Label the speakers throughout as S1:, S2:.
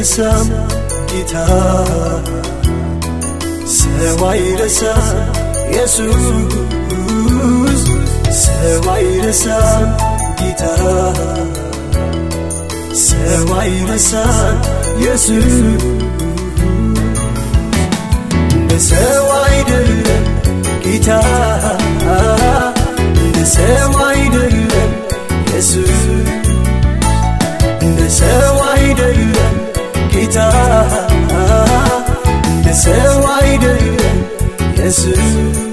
S1: ayrılasam gita Sev ayrılasam Yesus Sev ayrılasam gita Sev ayrılasam Yesus. De sev ayrılasam gita De sev ayrılasam Yesus. They say why do. You, yes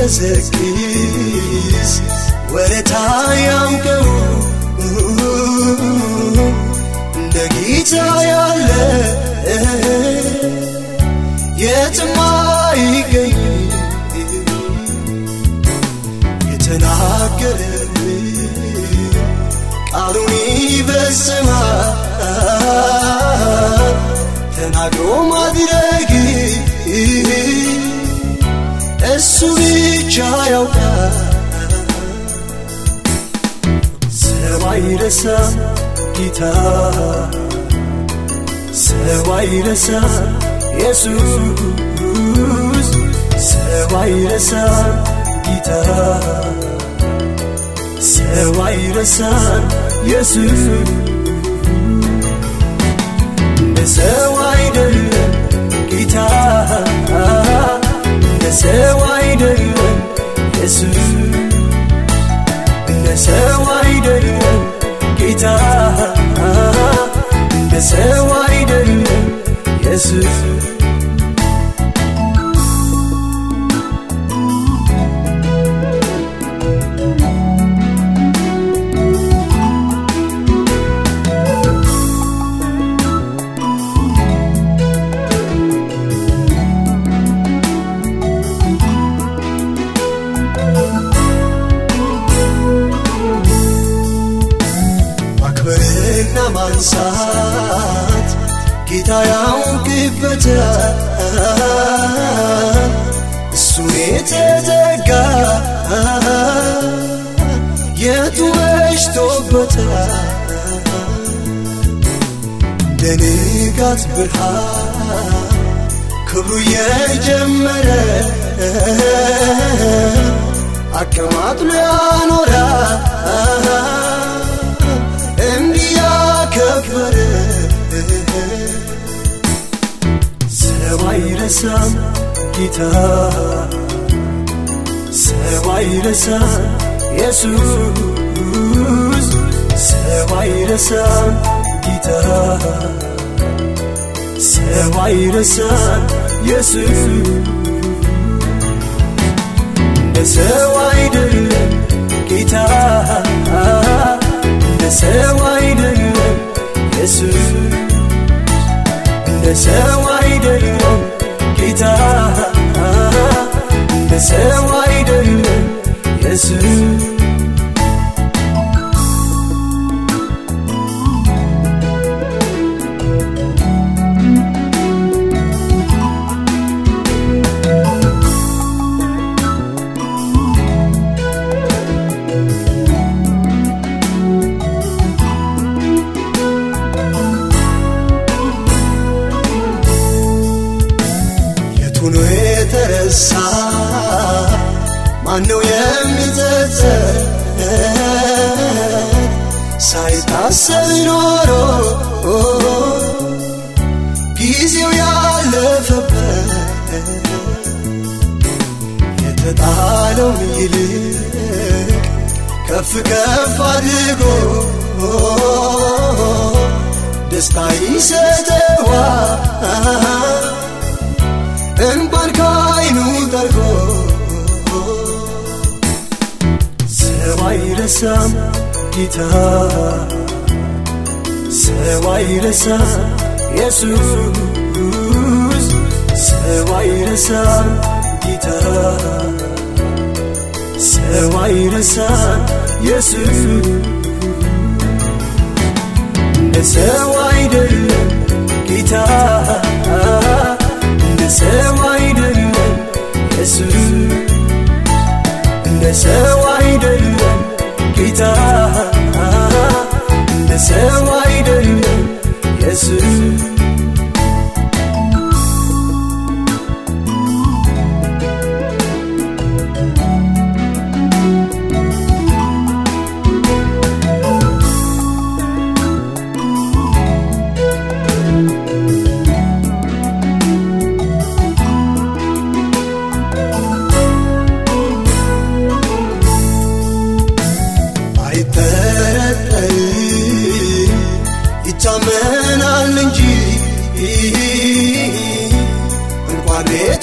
S1: አይቀዘቅዝ ወረታ ያምቀው እንደ ጌታ ያለ የትም አይገኝ። የተናገረ ቃሉን ይፈጽማል ተናግሮ ማድረግ Esuri çayavda. Sevay resam gita Sevay resam Yesus. Sevay resam gita Sevay resam Yesus. ሰው አይደለም ኢየሱስ ማክበርና ማንሳት ጌታ ያውቅበታል እሱን የተዘጋ የቱ መሽቶበታል እንደ ንጋት ብርሃን ክብሩ የጀመረ አቀማጥሎ ያኖራል ayrısan gitar Sev ayrısan Yesus Sev ayrısan gitar Sev Yesus. De sev ነው የተረሳ ማነው የሚጸጸት? ሳይታሰብ ኖሮ ጊዜው ያለፈበት የተጣለውን ይልቅ ከፍ ከፍ አድርጎ ደስታ ይሰጠዋል እንኳን desem gider Sevayresa Yesus Sevayresa gider Sevayresa Yesus Ne sevayresa gider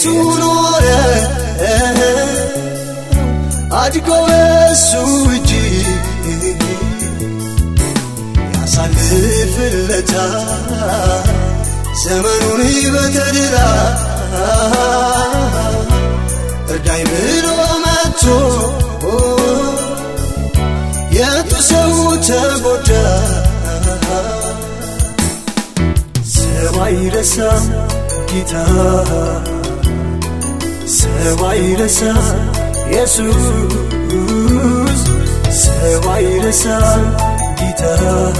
S1: ቤቱ ኖረ አድጎ እሱ እጅ ያሳልፍለታል ዘመኑን በተድላ። እርዳኝ ብሎ መጥቶ የቱ ሰው ተጎዳ? ሰው አይረሳም ጌታ Sev ayrısa Yesus. Sev ayrısa gitara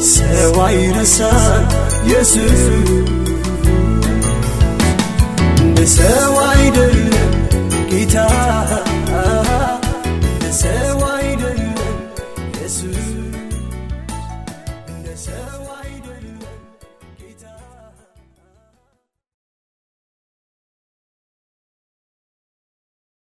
S1: Sev ayrısa Yesus. Ne sev ayrı gitara